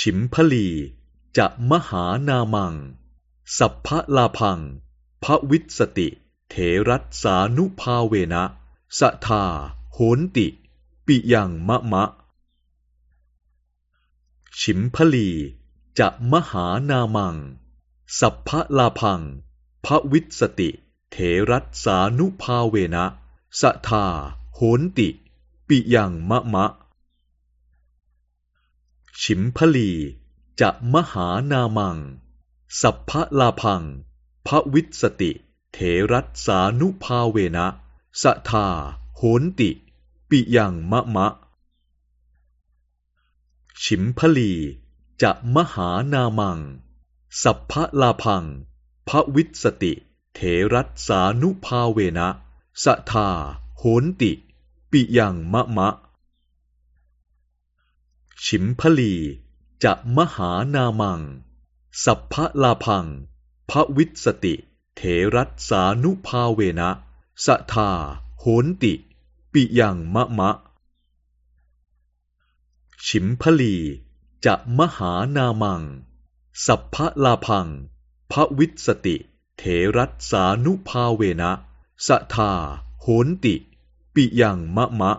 ฉิมพลี จะมหานามัง สัพพะลาพัง พระวิสติ เถรัสสานุภาเวนะสทาโหนติ ปิยังมะมะ ฉิมพลี จะมหานามัง สัพพะลาพัง พระวิสติ เถรัสสานุภาเวนะสทาโหนติ ปิยังมะมะ ฉิมพลี จะมหานามัง สัพพะลาพัง พระวิสติ เถรัสานุภาเวนะสะทาโหนติ ปิยังมะมะ ฉิมพลี จะมหานามัง สัพพะลาพัง พระวิสติ เถรัสสานุภาเวนะสะทาโหนติ ปิยังมะมะ ฉิมพลี จะมหานามัง สัพพะลาพัง พระวิสติ เถรัสสานุภาเวนะสะทาโหนติ ปิยังมะมะ ฉิมพลี จะมหานามัง สัพพะลาพัง พระวิสติ เถรัสสานุภาเวนะสะทาโหนติ ปิยังมะมะ